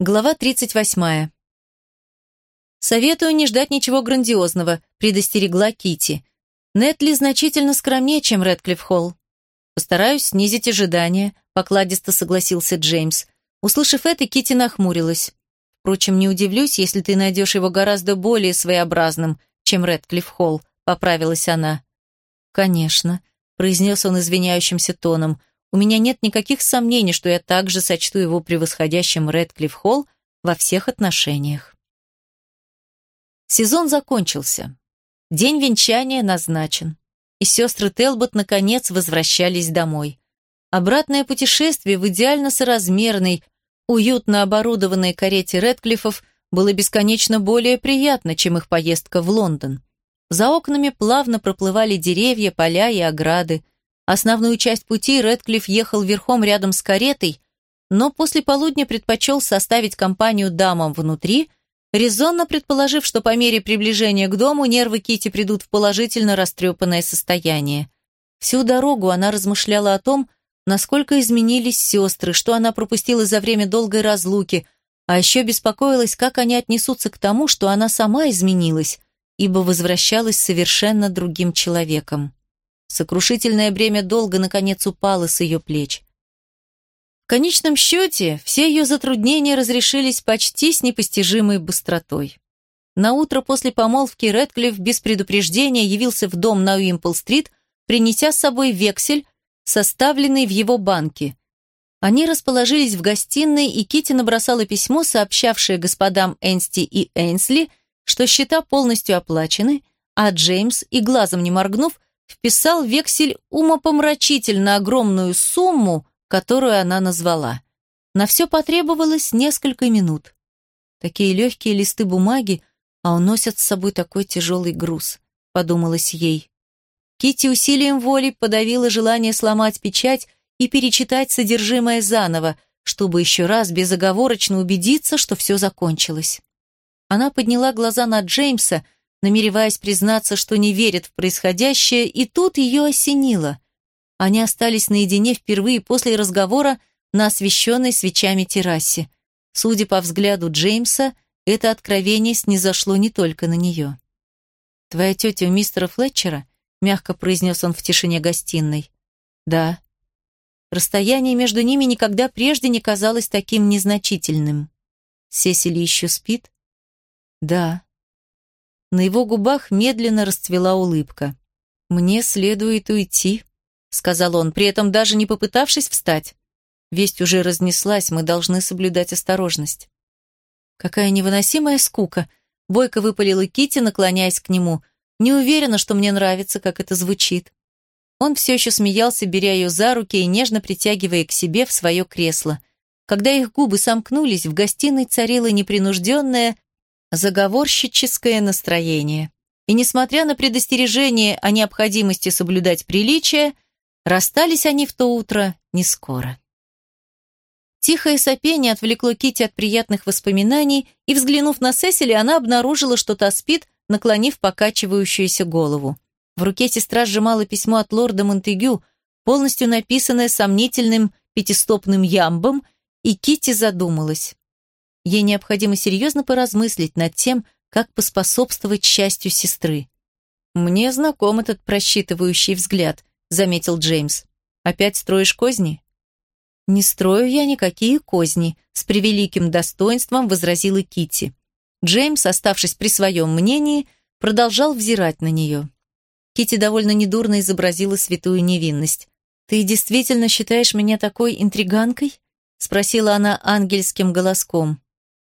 Глава 38. «Советую не ждать ничего грандиозного», – предостерегла Кити. Нетли значительно скромнее, чем Рэдклифф Холл. «Постараюсь снизить ожидания», – покладисто согласился Джеймс. Услышав это, Кити нахмурилась. «Впрочем, не удивлюсь, если ты найдешь его гораздо более своеобразным, чем Рэдклифф Холл», – поправилась она. «Конечно», – произнес он извиняющимся тоном. «У меня нет никаких сомнений, что я также сочту его превосходящим Рэдклифф Холл во всех отношениях». Сезон закончился. День венчания назначен. И сестры Телбот наконец возвращались домой. Обратное путешествие в идеально соразмерной, уютно оборудованной карете Редклиффов было бесконечно более приятно, чем их поездка в Лондон. За окнами плавно проплывали деревья, поля и ограды. Основную часть пути Редклифф ехал верхом рядом с каретой, но после полудня предпочел составить компанию дамам внутри – резонно предположив, что по мере приближения к дому нервы Кити придут в положительно растрепанное состояние. Всю дорогу она размышляла о том, насколько изменились сестры, что она пропустила за время долгой разлуки, а еще беспокоилась, как они отнесутся к тому, что она сама изменилась, ибо возвращалась совершенно другим человеком. Сокрушительное бремя долго, наконец, упало с ее плеч. В конечном счете, все ее затруднения разрешились почти с непостижимой быстротой. На утро после помолвки Рэдклифф без предупреждения явился в дом на Уимпл-стрит, принеся с собой вексель, составленный в его банке. Они расположились в гостиной, и Кити набросала письмо, сообщавшее господам Энсти и Эйнсли, что счета полностью оплачены, а Джеймс, и глазом не моргнув, вписал вексель умопомрачительно огромную сумму, которую она назвала. На все потребовалось несколько минут. Такие легкие листы бумаги, а он носит с собой такой тяжелый груз, подумалось ей. Кити усилием воли подавила желание сломать печать и перечитать содержимое заново, чтобы еще раз безоговорочно убедиться, что все закончилось. Она подняла глаза на Джеймса, намереваясь признаться, что не верит в происходящее, и тут ее осенило. Они остались наедине впервые после разговора на освещенной свечами террасе. Судя по взгляду Джеймса, это откровение снизошло не только на нее. «Твоя тетя у мистера Флетчера?» — мягко произнес он в тишине гостиной. «Да». Расстояние между ними никогда прежде не казалось таким незначительным. «Сесили еще спит?» «Да». На его губах медленно расцвела улыбка. «Мне следует уйти», — сказал он, при этом даже не попытавшись встать. Весть уже разнеслась, мы должны соблюдать осторожность. Какая невыносимая скука, бойко выпалила Кити, наклоняясь к нему. Не уверена, что мне нравится, как это звучит. Он все еще смеялся, беря ее за руки и нежно притягивая к себе в свое кресло. Когда их губы сомкнулись, в гостиной царило непринужденное, заговорщическое настроение. И несмотря на предостережение о необходимости соблюдать приличия, Расстались они в то утро не скоро. Тихое сопение отвлекло Кити от приятных воспоминаний, и, взглянув на Сесили, она обнаружила, что та спит, наклонив покачивающуюся голову. В руке сестра сжимала письмо от лорда Монтегю, полностью написанное сомнительным пятистопным ямбом, и Кити задумалась. Ей необходимо серьезно поразмыслить над тем, как поспособствовать счастью сестры. Мне знаком этот просчитывающий взгляд, — заметил Джеймс. «Опять строишь козни?» «Не строю я никакие козни», — с превеликим достоинством возразила Кити. Джеймс, оставшись при своем мнении, продолжал взирать на нее. Кити довольно недурно изобразила святую невинность. «Ты действительно считаешь меня такой интриганкой?» — спросила она ангельским голоском.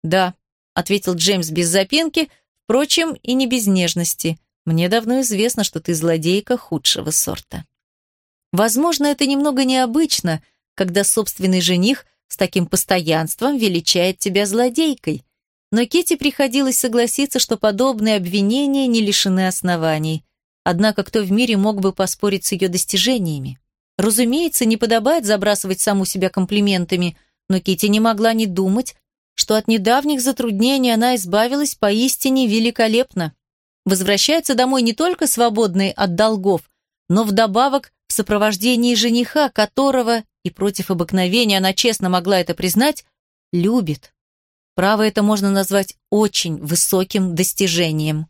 «Да», — ответил Джеймс без запинки, впрочем, и не без нежности. «Мне давно известно, что ты злодейка худшего сорта». Возможно, это немного необычно, когда собственный жених с таким постоянством величает тебя злодейкой. Но Кити приходилось согласиться, что подобные обвинения не лишены оснований. Однако кто в мире мог бы поспорить с ее достижениями? Разумеется, не подобает забрасывать саму себя комплиментами, но Кити не могла не думать, что от недавних затруднений она избавилась поистине великолепно. Возвращается домой не только свободной от долгов, но вдобавок в сопровождении жениха, которого, и против обыкновения она честно могла это признать, любит. Право это можно назвать очень высоким достижением.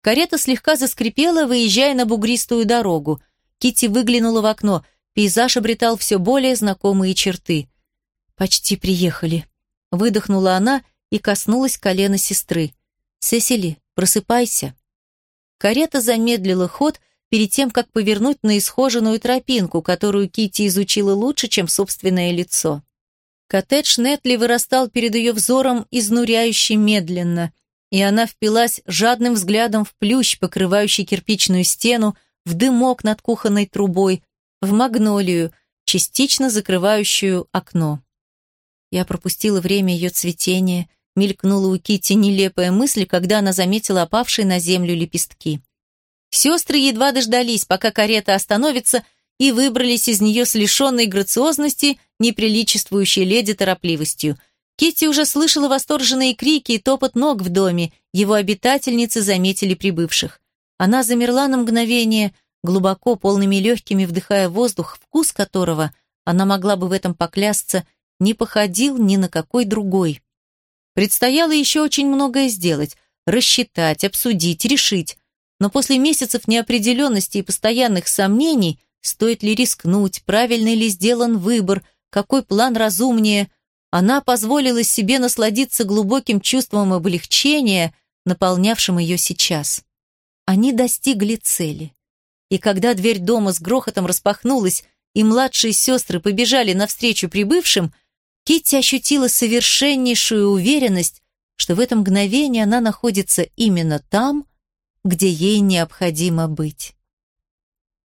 Карета слегка заскрипела, выезжая на бугристую дорогу. Кити выглянула в окно. Пейзаж обретал все более знакомые черты. «Почти приехали», — выдохнула она и коснулась колена сестры. «Сесили, просыпайся». Карета замедлила ход перед тем, как повернуть на исхоженную тропинку, которую Кити изучила лучше, чем собственное лицо. Коттедж Нетли вырастал перед ее взором изнуряюще медленно, и она впилась жадным взглядом в плющ, покрывающий кирпичную стену, в дымок над кухонной трубой, в магнолию, частично закрывающую окно. Я пропустила время ее цветения, мелькнула у Кити нелепая мысль, когда она заметила опавшие на землю лепестки. Сестры едва дождались, пока карета остановится, и выбрались из нее с лишенной грациозности, неприличествующей леди торопливостью. Китти уже слышала восторженные крики и топот ног в доме, его обитательницы заметили прибывших. Она замерла на мгновение, глубоко, полными легкими вдыхая воздух, вкус которого, она могла бы в этом поклясться, не походил ни на какой другой. Предстояло еще очень многое сделать, рассчитать, обсудить, решить, но после месяцев неопределенности и постоянных сомнений Стоит ли рискнуть, правильный ли сделан выбор, какой план разумнее, она позволила себе насладиться глубоким чувством облегчения, наполнявшим ее сейчас. Они достигли цели. И когда дверь дома с грохотом распахнулась, и младшие сестры побежали навстречу прибывшим, Китти ощутила совершеннейшую уверенность, что в это мгновение она находится именно там, где ей необходимо быть.